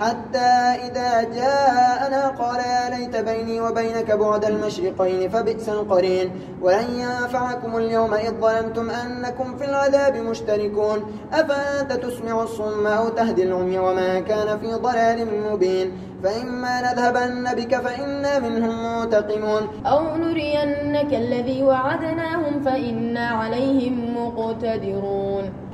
حتى إذا جاءنا قال يا ليت بيني وبينك بعد المشرقين فبئس القرين ولن ينفعكم اليوم إذ ظلمتم أنكم في العذاب مشتركون. أفأنت تسمع الصم أو تهدي العمي وما كان في ضلال مبين. فإما نذهبن بك فإنا منهم منتقمون أو نرينك الذي وعدناهم فإنا عليهم مقتدرون.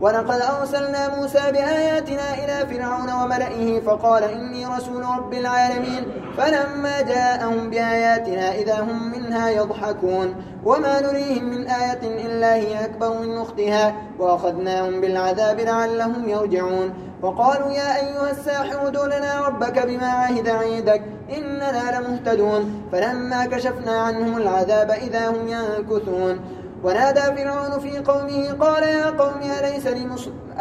ولقد أرسلنا موسى بآياتنا إلى فرعون وملئه فقال إني رسول رب العالمين فلما جاءهم بآياتنا إذا هم منها يضحكون وما نريهم من آية إلا هي أكبر من أختها وأخذناهم بالعذاب لعلهم يرجعون وقالوا يا أيها الساحر ادع لنا ربك بما عهد عندك إننا لمهتدون فلما كشفنا عنهم العذاب إذا هم ينكثون ونادى فرعون في قومه قال يا قوم أليس لي,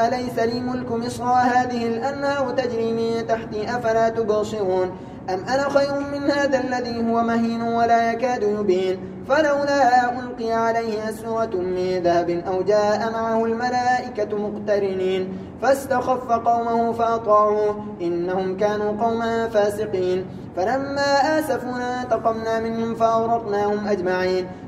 أليس لي ملك مصر وهذه الأنهار تجري من تحتي أفلا تبصرون؟ أم أنا خير من هذا الذي هو مهين ولا يكاد يبين؟ فلولا ألقي عليه أسرة من ذهب أو جاء معه الملائكة مقترنين فاستخف قومه فأطاعوه إنهم كانوا قوما فاسقين. فلما آسفونا انتقمنا منهم فأورقناهم أجمعين.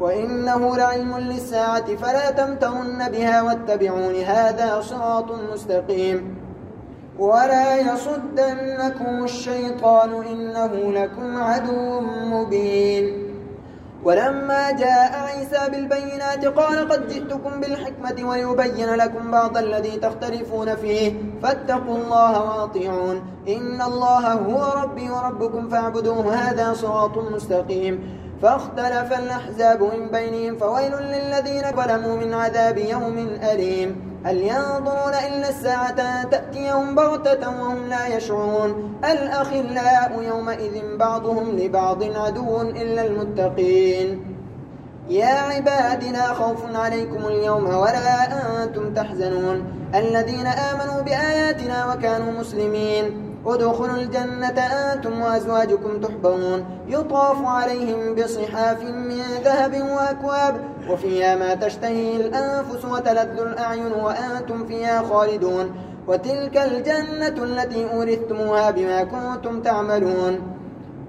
وإنه لعلم للساعة فلا تمترن بها واتبعون هذا صراط مستقيم. ولا يصدنكم الشيطان إنه لكم عدو مبين. ولما جاء عيسى بالبينات قال قد جئتكم بالحكمة ويبين لكم بعض الذي تختلفون فيه. فاتقوا الله وأطيعون. إن الله هو ربي وربكم فاعبدوه. هذا صراط مستقيم. فاختلف الأحزاب من بينهم فويل للذين ظلموا من عذاب يوم أليم. هل ينظرون إلا الساعة تأتيهم بغتة وهم لا يشعرون؟ الأخلاء يومئذ بعضهم لبعض عدو إلا المتقين. يا عباد لا خوف عليكم اليوم ولا أنتم تحزنون. الذين آمنوا بآياتنا وكانوا مسلمين. ادخلوا الجنة أنتم وأزواجكم تحبرون. يطاف عليهم بصحاف من ذهب وأكواب وفيها ما تشتهي الأنفس وتلذ الأعين وأنتم فيها خالدون. وتلك الجنة التي أورثتموها بما كنتم تعملون.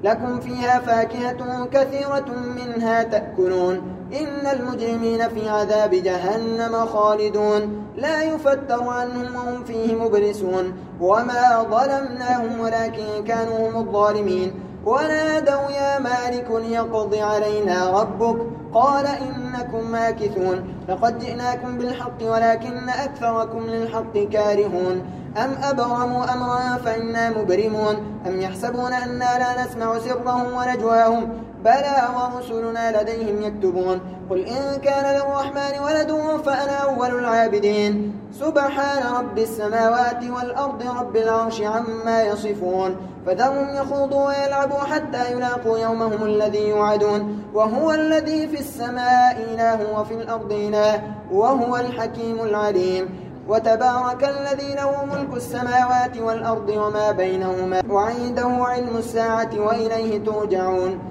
لكم فيها فاكهة كثيرة منها تأكلون. إن المجرمين في عذاب جهنم خالدون. لا يفتر عنهم وهم فيه مبلسون. وما ظلمناهم ولكن كانوا هم الظالمين. ونادوا يا مالك يقضي علينا ربك. قال إنكم ماكثون. لقد جئناكم بالحق ولكن أكثركم للحق كارهون. أم أبرموا أمرا فإنا مبرمون. أم يحسبون أنا لا نسمع سرهم ونجواهم. بلى ورسلنا لديهم يكتبون قل إن كان للرحمن ولد فأنا أول العابدين سبحان رب السماوات والأرض رب العرش عما يصفون فذرهم يخوضوا ويلعبوا حتى يلاقوا يومهم الذي يوعدون وهو الذي في السماء إله وفي الأرض إله وهو الحكيم العليم وتبارك الذي له ملك السماوات والأرض وما بينهما وعنده علم الساعة وإليه ترجعون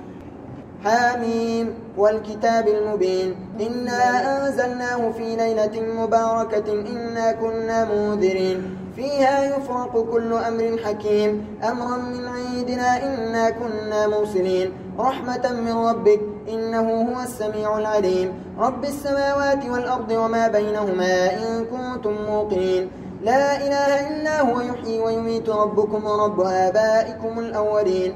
حاميم والكتاب المبين. إنا أنزلناه في ليلة مباركة. إنا كنا منذرين. فيها يفرق كل أمر حكيم. أمرا من عيدنا إنا كنا مرسلين. رحمة من ربك. إنه هو السميع العليم. رب السماوات والأرض وما بينهما إن كنتم موقنين. لا إله إلا هو يحيي ويميت ربكم ورب آبائكم الأولين.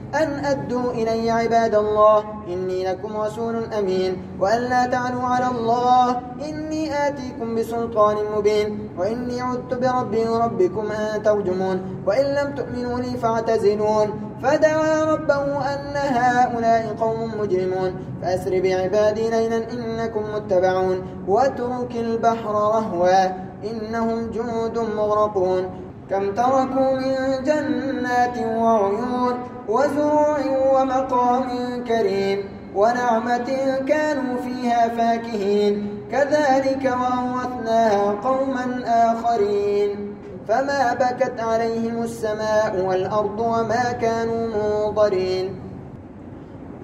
أن أدوا إلي عباد الله. إني لكم رسول أمين. وأن لا تعلوا على الله. إني آتيكم بسلطان مبين. وإني عدت بربي وربكم أن ترجمون. وإن لم تؤمنوا لي فاعتزلون. فدعا ربه أن هؤلاء قوم مجرمون. فأسر بعبادي ليلا إنكم متبعون. واترك البحر رهوا. إنهم جنود مغرقون. كم تركوا من جنات وعيون. وزروع ومقام كريم ونعمة كانوا فيها فاكهين. كذلك وأورثناها قوما آخرين. فما بكت عليهم السماء والأرض وما كانوا منظرين.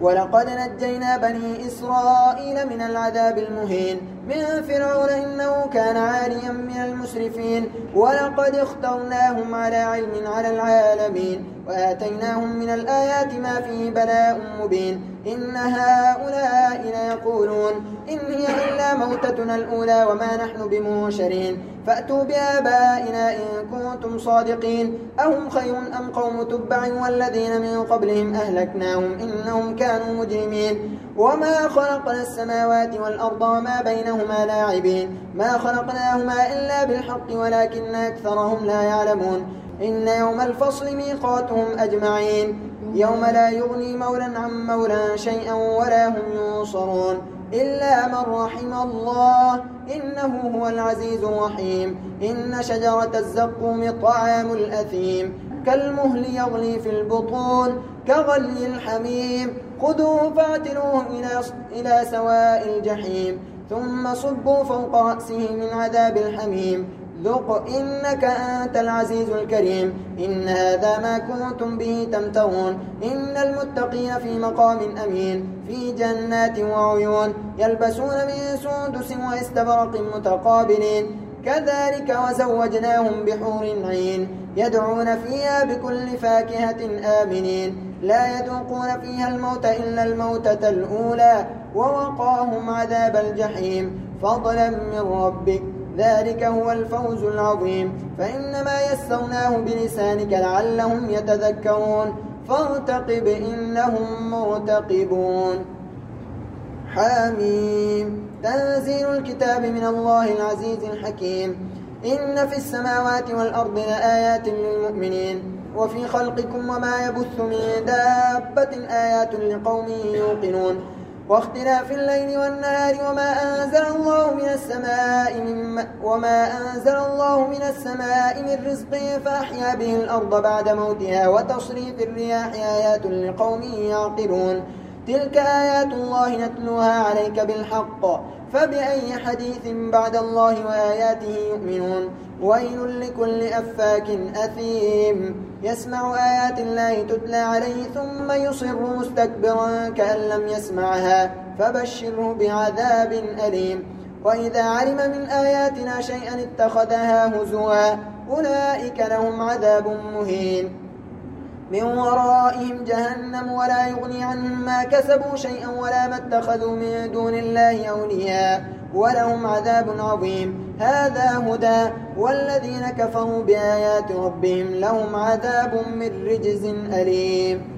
ولقد نجينا بني إسرائيل من العذاب المهين. من فرعون إنه كان عاليا من المسرفين. ولقد اخترناهم على علم على العالمين. وآتيناهم من الآيات ما فيه بلاء مبين. إن هؤلاء ليقولون إن هي إلا موتتنا الأولى وما نحن بمنشرين. فأتوا بآبائنا إن كنتم صادقين. أهم خير أم قوم تبع والذين من قبلهم أهلكناهم إنهم كانوا مجرمين. وما خلقنا السماوات والأرض وما بينهما لاعبين. ما خلقناهما إلا بالحق ولكن أكثرهم لا يعلمون. إن يوم الفصل ميقاتهم أجمعين. يوم لا يغني مولا عن مولا شيئا ولا هم ينصرون. إلا من رحم الله إنه هو العزيز الرحيم. إن شجرة الزقوم طعام الأثيم. كالمهل يغلي في البطون كغلي الحميم. خذوه فاعتلوه إلى, إلى سواء الجحيم. ثم صبوا فوق رأسه من عذاب الحميم. ذق إنك أنت العزيز الكريم. إن هذا ما كنتم به تمترون. إن المتقين في مقام أمين في جنات وعيون يلبسون من سندس واستبرق متقابلين. كذلك وزوجناهم بحور عين يدعون فيها بكل فاكهة آمنين. لا يذوقون فيها الموت إلا الموتة الأولى ووقاهم عذاب الجحيم. فضلا من ربك ذلك هو الفوز العظيم. فإنما يسرناه بلسانك لعلهم يتذكرون. فارتقب إنهم مرتقبون. حاميم تنزيل الكتاب من الله العزيز الحكيم. إن في السماوات والأرض لآيات للمؤمنين. وفي خلقكم وما يبث من دابة آيات لقوم يوقنون. واختلاف الليل والنهار وما أنزل الله من السماء من وما أنزل الله من السماء من رزق فأحيا به الأرض بعد موتها وتصريف الرياح آيات لقوم يعقلون. تلك آيات الله نتلوها عليك بالحق. فبأي حديث بعد الله وآياته يؤمنون. ويل لكل أفاك أثيم. يسمع آيات الله تتلى عليه ثم يصر مستكبرا كأن لم يسمعها فبشره بعذاب أليم. وإذا علم من آياتنا شيئا اتخذها هزوا أولئك لهم عذاب مهين. من ورائهم جهنم ولا يغني عنهم ما كسبوا شيئا ولا ما اتخذوا من دون الله أولياء. ولهم عذاب عظيم. هذا هدى والذين كفروا بآيات ربهم. لهم عذاب من رجز أليم.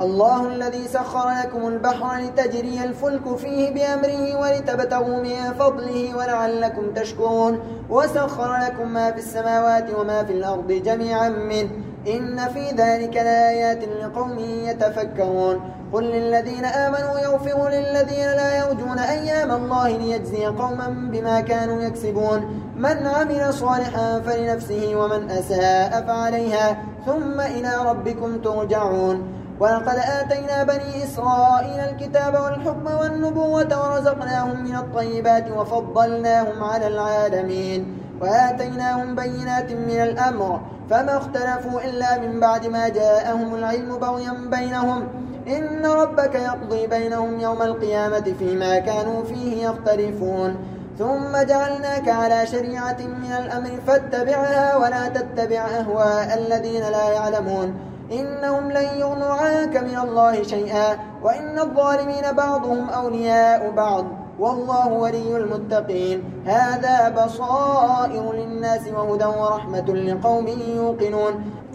الله الذي سخر لكم البحر لتجري الفلك فيه بأمره ولتبتغوا من فضله ولعلكم تشكرون. وسخر لكم ما في السماوات وما في الأرض جميعا منه. إن في ذلك لآيات لقوم يتفكرون. قل للذين آمنوا يغفروا للذين لا يرجون أيام الله ليجزي قوما بما كانوا يكسبون. من عمل صالحا فلنفسه ومن أساء فعليها ثم إلى ربكم ترجعون. ولقد آتينا بني إسرائيل الكتاب والحكم والنبوة ورزقناهم من الطيبات وفضلناهم على العالمين. وآتيناهم بينات من الأمر فما اختلفوا إلا من بعد ما جاءهم العلم بغيا بينهم. إن ربك يقضي بينهم يوم القيامة فيما كانوا فيه يختلفون. ثم جعلناك على شريعة من الأمر فاتبعها ولا تتبع أهواء الذين لا يعلمون. إنهم لن يغنوا عنك من الله شيئا وإن الظالمين بعضهم أولياء بعض. والله ولي المتقين. هذا بصائر للناس وهدى ورحمة لقوم يوقنون.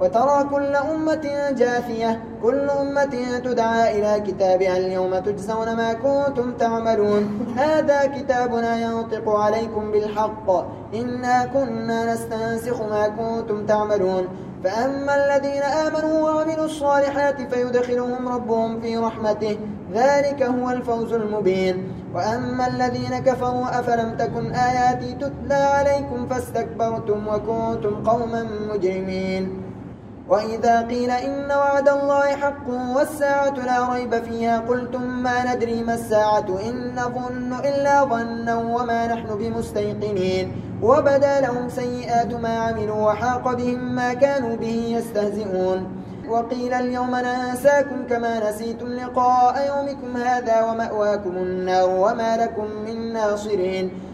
وترى كل أمة جاثية كل أمة تدعى إلى كتابها اليوم تجزون ما كنتم تعملون. هذا كتابنا ينطق عليكم بالحق. إنا كنا نستنسخ ما كنتم تعملون. فأما الذين آمنوا وعملوا الصالحات فيدخلهم ربهم في رحمته. ذلك هو الفوز المبين. وأما الذين كفروا أفلم تكن آياتي تتلى عليكم فاستكبرتم وكنتم قوما مجرمين. وإذا قيل إن وعد الله حق والساعة لا ريب فيها قلتم ما ندري ما الساعة؟ إن نظن إلا ظنا وما نحن بمستيقنين. وبدا لهم سيئات ما عملوا وحاق بهم ما كانوا به يستهزئون. وقيل اليوم ننساكم كما نسيتم لقاء يومكم هذا ومأواكم النار وما لكم من ناصرين.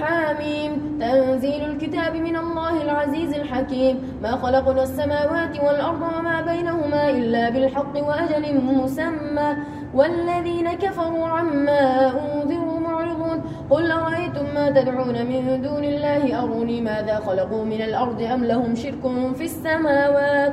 حاميم. تنزيل الكتاب من الله العزيز الحكيم. ما خلقنا السماوات والأرض وما بينهما إلا بالحق وأجل مسمى. والذين كفروا عما أنذروا معرضون. قل أرأيتم ما تدعون من دون الله؟ أروني ماذا خلقوا من الأرض أم لهم شرك في السماوات؟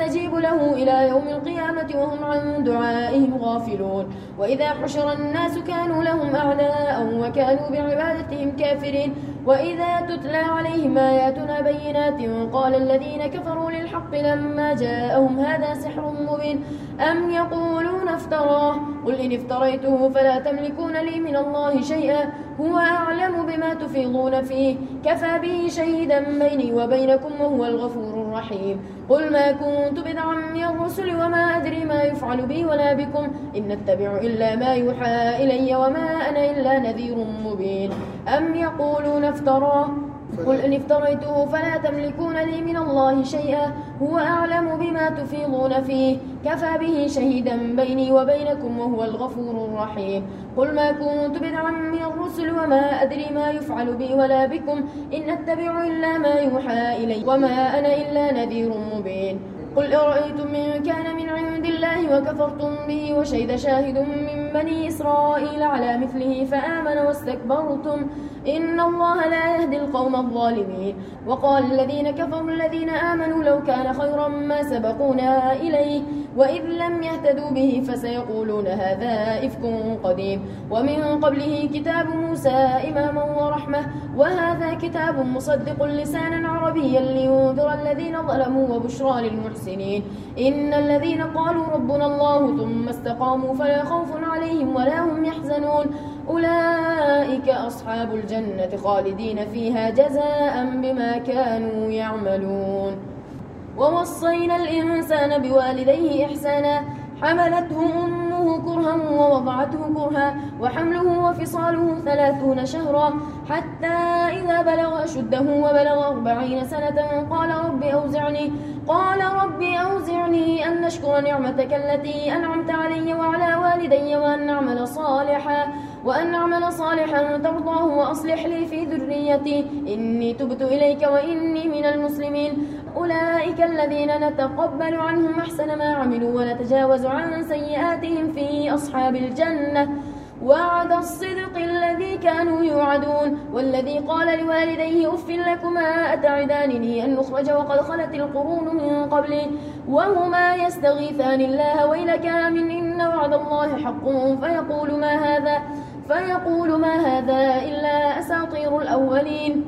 يستجيب له إلى يوم القيامة وهم عن دعائهم غافلون. وإذا حشر الناس كانوا لهم أعداء وكانوا بعبادتهم كافرين. وإذا تتلى عليهم آياتنا بينات قال الذين كفروا للحق لما جاءهم هذا سحر مبين. أم يقولون افتراه؟ قل إن افتريته فلا تملكون لي من الله شيئا. هو أعلم بما تفيضون فيه. كفى به شهيدا بيني وبينكم وهو الغفور الرحيم. قل ما كنت بدعا من الرسل وما أدري ما يفعل بي ولا بكم. إن أتبع إلا ما يوحى إلي وما أنا إلا نذير مبين. أم يقولون افتراه قل إن افتريته فلا تملكون لي من الله شيئا هو أعلم بما تفيضون فيه. كفى به شهيدا بيني وبينكم وهو الغفور الرحيم. قل ما كنت بدعا من الرسل وما أدري ما يفعل بي ولا بكم. إن أتبع إلا ما يوحى إلي وما أنا إلا نذير مبين. قل أرأيتم من كان من عند الله وكفرتم به وشهد شاهد من بني إسرائيل على مثله فآمن واستكبرتم. إن الله لا يهدي القوم الظالمين. وقال الذين كفروا الذين آمنوا لو كان خيرا ما سبقونا إليه وإذ لم يهتدوا به فسيقولون هذا إفك قديم. ومن قبله كتاب موسى إماما ورحمة. وهذا كتاب مصدق لسانا عربيا لينذر الذين ظلموا وبشرى للمحسنين. إن الذين قالوا ربنا الله ثم استقاموا فلا خوف عليهم ولا هم يحزنون. أولئك أصحاب الجنة خالدين فيها جزاء بما كانوا يعملون. ووصينا الإنسان بوالديه إحسانا حملته أمه كرها ووضعته كرها وحمله وفصاله ثلاثون شهرا حتى إذا بلغ أشده وبلغ أربعين سنة قال رب أوزعني قال رب أوزعني أن نشكر نعمتك التي أنعمت علي وعلى والدي وأن نعمل صالحا. وأن نعمل صالحا ترضاه وأصلح لي في ذريتي. إني تبت إليك وإني من المسلمين. أولئك الذين نتقبل عنهم أحسن ما عملوا ونتجاوز عن سيئاتهم في أصحاب الجنة. وعد الصدق الذي كانوا يوعدون. والذي قال لوالديه أف لكما أتعدانني أن نخرج وقد خلت القرون من قبلي. وهما يستغيثان الله ويلك من إن وعد الله حق. فيقول ما هذا؟ فيقول ما هذا إلا أساطير الأولين.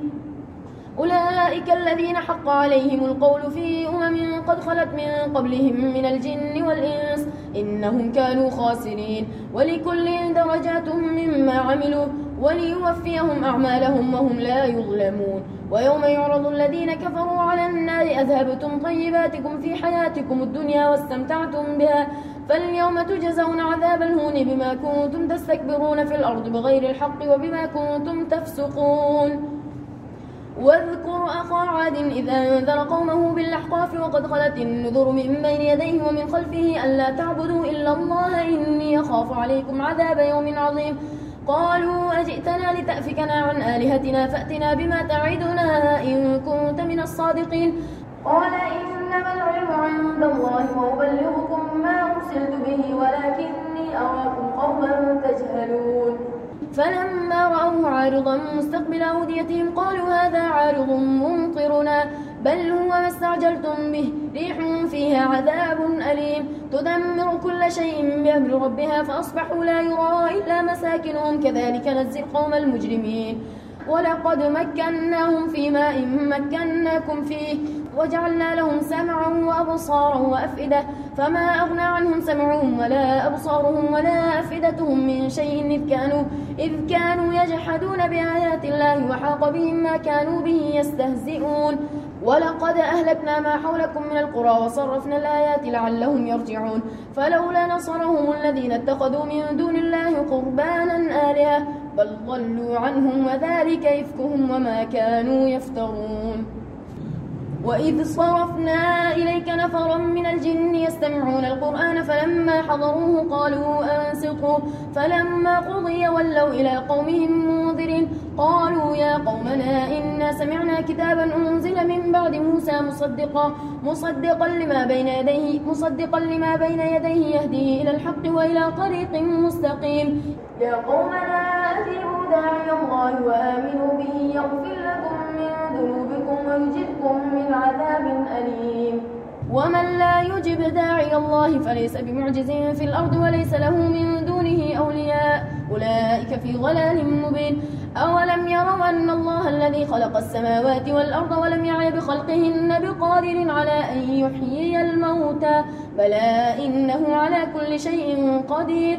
أولئك الذين حق عليهم القول في أمم قد خلت من قبلهم من الجن والإنس. إنهم كانوا خاسرين. ولكل درجات مما عملوا. وليوفيهم أعمالهم وهم لا يظلمون. ويوم يعرض الذين كفروا على النار أذهبتم طيباتكم في حياتكم الدنيا واستمتعتم بها. فاليوم تجزون عذاب الهون بما كنتم تستكبرون في الأرض بغير الحق وبما كنتم تفسقون. واذكر أخا عاد إذا أنذر قومه بالأحقاف وقد خلت النذر من بين يديه ومن خلفه ألا تعبدوا إلا الله إني أخاف عليكم عذاب يوم عظيم. قالوا أجئتنا لتأفكنا عن آلهتنا فأتنا بما تعدنا إن كنت من الصادقين. قال إنما العلم عند الله وأبلغكم ما أرسلت به ولكني أراكم قوما تجهلون. فلما رأوه عارضا مستقبل أوديتهم قالوا هذا عارض ممطرنا بل هو ما استعجلتم به ريح فيها عذاب أليم. تدمر كل شيء بأمر ربها فأصبحوا لا يرى إلا مساكنهم كذلك نزل القوم المجرمين. ولقد مكناهم في ماء مكناكم فيه وجعلنا لهم سمعا وأبصارا وأفئدة. فما أغنى عنهم سمعهم ولا أبصارهم ولا أفئدتهم من شيء إذ كانوا, إذ كانوا يجحدون بآيات الله وحاق بهم ما كانوا به يستهزئون. ولقد أهلكنا ما حولكم من القرى وصرفنا الآيات لعلهم يرجعون. فلولا نصرهم الذين اتخذوا من دون الله قربانا آلهة بل ضلوا عنهم وذلك إفكهم وما كانوا يفترون. وإذ صرفنا إليك نفرا من الجن يستمعون القرآن فلما حضروه قالوا أنسقوا فلما قضي ولوا إلى قومهم منذرين. قالوا يا قومنا إنا سمعنا كتابا أنزل من بعد موسى مصدقا. مصدقا لما بين يديه مصدقا لما بين يديه يهدي إلى الحق وإلى طريق مستقيم. يا قومنا أجيبوا داعي الله وآمنوا به يغفر ويجدكم من عذاب أليم. ومن لا يجب داعي الله فليس بمعجز في الأرض وليس له من دونه أولياء. أولئك في ضلال مبين. أولم يروا أن الله الذي خلق السماوات والأرض ولم يعي بخلقهن بقادر على أن يحيي الموتى؟ بلى إنه على كل شيء قدير.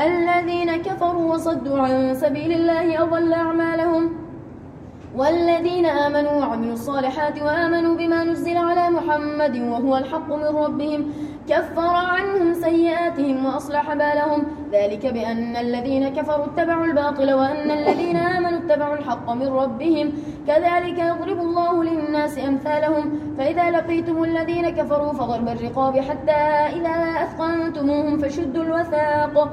الذين كفروا وصدوا عن سبيل الله أضل أعمالهم والذين آمنوا وعملوا الصالحات وآمنوا بما نزل على محمد وهو الحق من ربهم كفر عنهم سيئاتهم وأصلح بالهم ذلك بأن الذين كفروا اتبعوا الباطل وأن الذين آمنوا اتبعوا الحق من ربهم كذلك يضرب الله للناس أمثالهم فإذا لقيتم الذين كفروا فضرب الرقاب حتى إذا أثقنتموهم فشدوا الوثاق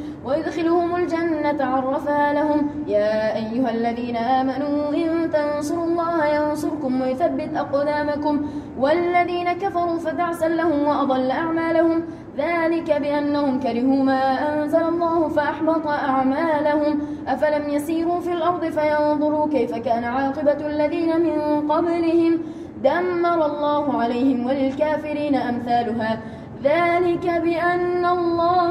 ويدخلهم الجنة عرفها لهم. يا أيها الذين آمنوا إن تنصروا الله ينصركم ويثبت أقدامكم. والذين كفروا فتعسا لهم وأضل أعمالهم. ذلك بأنهم كرهوا ما أنزل الله فأحبط أعمالهم. أفلم يسيروا في الأرض فينظروا كيف كان عاقبة الذين من قبلهم. دمر الله عليهم وللكافرين أمثالها. ذلك بأن الله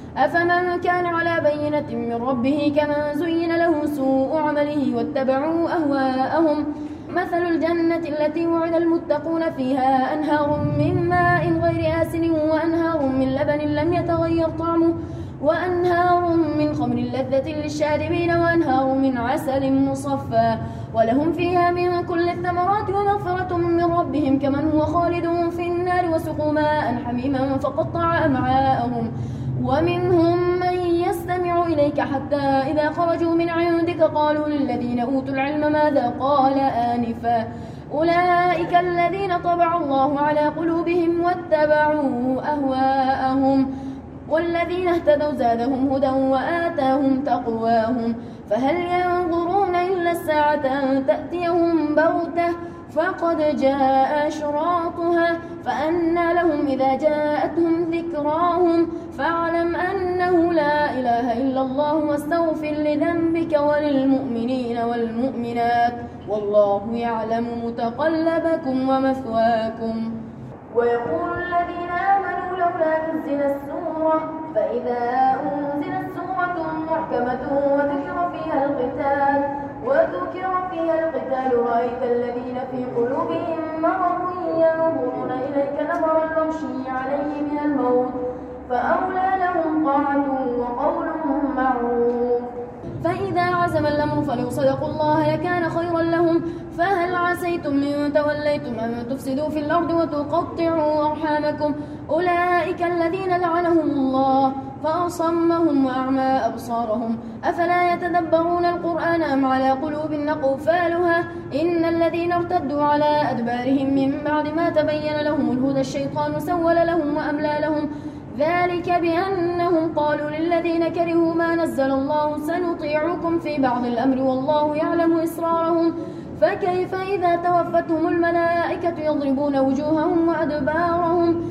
أفمن كان على بينة من ربه كمن زين له سوء عمله واتبعوا أهواءهم؟ مثل الجنة التي وعد المتقون فيها أنهار من ماء غير آسن وأنهار من لبن لم يتغير طعمه وأنهار من خمر لذة للشاربين وأنهار من عسل مصفى. ولهم فيها من كل الثمرات ومغفرة من ربهم كمن هو خالد في النار وسقوا ماء حميما فقطع أمعاءهم. ومنهم من يستمع إليك حتى إذا خرجوا من عندك قالوا للذين أوتوا العلم ماذا قال آنفا؟ أولئك الذين طبع الله على قلوبهم واتبعوا أهواءهم والذين اهتدوا زادهم هدى وآتاهم تقواهم. فهل ينظرون إلا الساعة أن تأتيهم بغتة؟ فقد جاء أشراطها فأنى لهم إذا جاءتهم ذكراهم فاعلم أنه لا إله إلا الله واستغفر لذنبك وللمؤمنين والمؤمنات والله يعلم متقلبكم ومثواكم. ويقول الذين آمنوا لولا نزلت سورة فإذا أنزلت سورة محكمة وذكر فيها القتال وذكر فيها القتال رأيت الذين في قلوبهم مرض ينظرون إليك نظر المغشي عليه من الموت فأولى لهم طاعة وقول معروف. فإذا عزم الأمر فلو صدقوا الله لكان خيرا لهم فهل عسيتم من توليتم أن تفسدوا في الأرض وتقطعوا أرحامكم؟ أولئك الذين لعنهم الله. فأصمهم وأعمى أبصارهم. أفلا يتدبرون القرآن أم على قلوب نقفالها إن الذين ارتدوا على أدبارهم من بعد ما تبين لهم الهدى الشيطان سول لهم وأملى لهم. ذلك بأنهم قالوا للذين كرهوا ما نزل الله سنطيعكم في بعض الأمر والله يعلم إسرارهم. فكيف إذا توفتهم الملائكة يضربون وجوههم وأدبارهم؟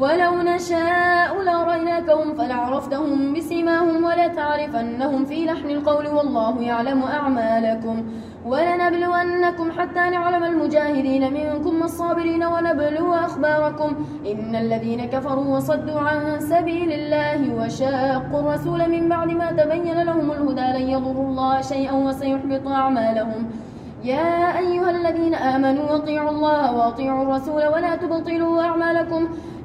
ولو نشاء لريناكهم فلعرفتهم بسماهم ولتعرفنهم في لحن القول والله يعلم أعمالكم ولنبلونكم حتى نعلم المجاهدين منكم والصابرين ونبلو أخباركم إن الذين كفروا وصدوا عن سبيل الله وشاقوا الرسول من بعد ما تبين لهم الهدى لن يضروا الله شيئا وسيحبط أعمالهم. يا أيها الذين آمنوا أطيعوا الله وأطيعوا الرسول ولا تبطلوا أعمالكم.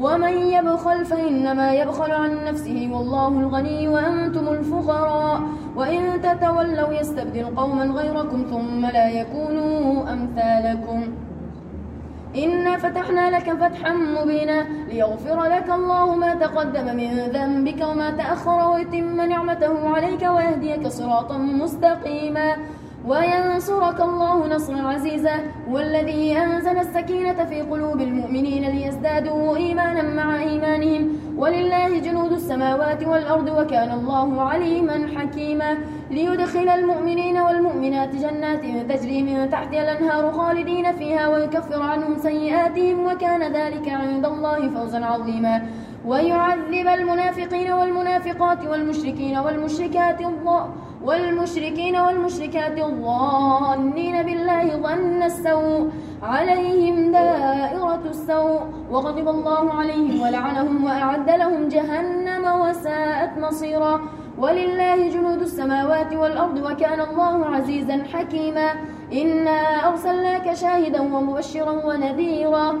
ومن يبخل فإنما يبخل عن نفسه والله الغني وأنتم الفقراء. وإن تتولوا يستبدل قوما غيركم ثم لا يكونوا أمثالكم. إنا فتحنا لك فتحا مبينا ليغفر لك الله ما تقدم من ذنبك وما تأخر ويتم نعمته عليك ويهديك صراطا مستقيما. وينصرك الله نصرا عزيزا والذي أنزل السكينة في قلوب المؤمنين ليزدادوا إيمانا مع إيمانهم. ولله جنود السماوات والأرض وكان الله عليما حكيما. ليدخل المؤمنين والمؤمنات جنات تجري من تحتها الأنهار خالدين فيها ويكفر عنهم سيئاتهم وكان ذلك عند الله فوزا عظيما. ويعذب المنافقين والمنافقات والمشركين والمشركات والمشركين والمشركات الظانين بالله ظن السوء عليهم دائرة السوء وغضب الله عليهم ولعنهم وأعد لهم جهنم وساءت مصيرا. ولله جنود السماوات والأرض وكان الله عزيزا حكيما. إنا أرسلناك شاهدا ومبشرا ونذيرا.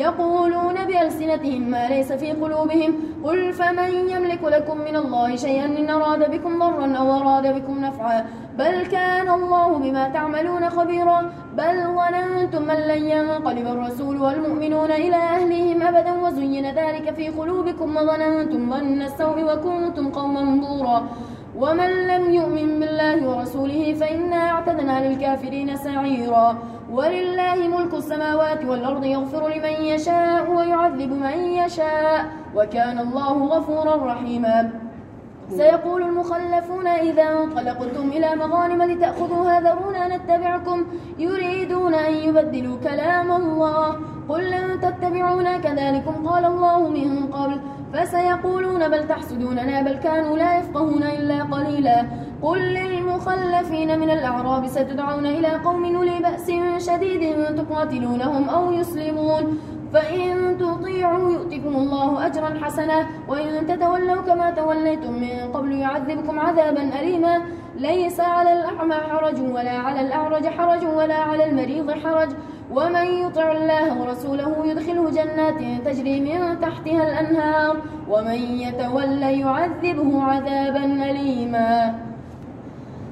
يقولون بألسنتهم ما ليس في قلوبهم. قل فمن يملك لكم من الله شيئا إن أراد بكم ضرا أو أراد بكم نفعا؟ بل كان الله بما تعملون خبيرا. بل ظننتم من لن ينقلب الرسول والمؤمنون إلى أهلهم أبدا وزين ذلك في قلوبكم وظننتم ظن السوء وكنتم قوما بورا ومن لم يؤمن بالله ورسوله فإنا أعتدنا للكافرين سعيرا. ولله ملك السماوات والأرض يغفر لمن يشاء ويعذب من يشاء وكان الله غفورا رحيما. سيقول المخلفون إذا انطلقتم إلى مغانم لتأخذوها ذرونا نتبعكم يريدون أن يبدلوا كلام الله. قل لن تتبعونا كذلكم قال الله من قبل. فسيقولون بل تحسدوننا بل كانوا لا يفقهون إلا قليلا. قل للمخلفين من الأعراب ستدعون إلى قوم نلي بأس شديد تقاتلونهم أو يسلمون. فإن تطيعوا يؤتكم الله أجرا حسنا وإن تتولوا كما توليتم من قبل يعذبكم عذابا أليما. ليس على الأعمى حرج ولا على الأعرج حرج ولا على المريض حرج. ومن يطع الله ورسوله يدخله جنات تجري من تحتها الأنهار ومن يتولى يعذبه عذابا أليما.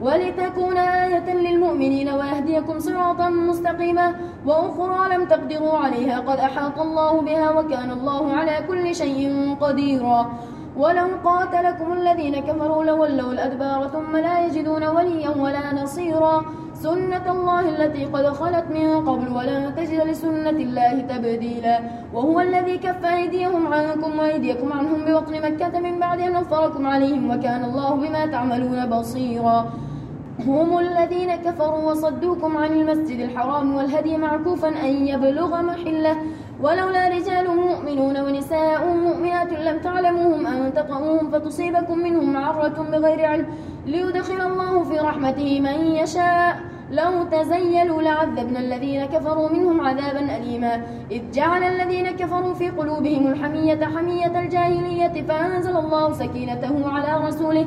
ولتكون آية للمؤمنين ويهديكم صراطا مستقيما وأخرى لم تقدروا عليها قد أحاط الله بها وكان الله على كل شيء قديرا. ولو قاتلكم الذين كفروا لولوا الأدبار ثم لا يجدون وليا ولا نصيرا. سنة الله التي قد خلت من قبل ولن تجد لسنة الله تبديلا. وهو الذي كف أيديهم عنكم وأيديكم عنهم بوطن مكة من بعد أن أظفركم عليهم وكان الله بما تعملون بصيرا. هم الذين كفروا وصدوكم عن المسجد الحرام والهدي معكوفا أن يبلغ محلة. ولولا رجال مؤمنون ونساء مؤمنات لم تعلموهم أن تطعوهم فتصيبكم منهم معرة بغير علم ليدخل الله في رحمته من يشاء. لو تزيلوا لعذبنا الذين كفروا منهم عذابا أليما. إذ جعل الذين كفروا في قلوبهم الحمية حمية الجاهلية فأنزل الله سكينته على رسوله.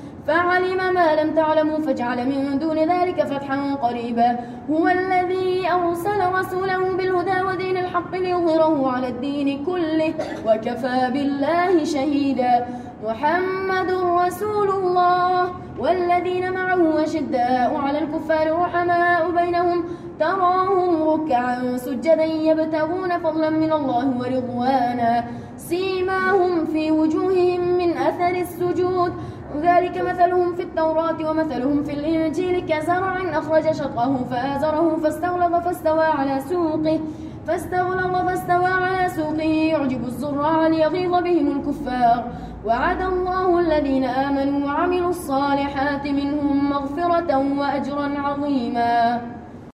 فعلم ما لم تعلموا فاجعل من دون ذلك فتحا قريبا. هو الذي أرسل رسوله بالهدى ودين الحق ليظهره على الدين كله وكفى بالله شهيدا. محمد رسول الله. والذين معه أشداء على الكفار رحماء بينهم. تراهم ركعا سجدا يبتغون فضلا من الله ورضوانا. سيماهم في وجوههم من أثر السجود. ذلك مثلهم في التوراة ومثلهم في الإنجيل كزرع أخرج شطأه فآزره فاستغلظ فاستوى على سوقه فاستغلظ فاستوى على سوقه. يعجب الزراع ليغيظ بهم الكفار. وعد الله الذين آمنوا وعملوا الصالحات منهم مغفرة وأجرا عظيما.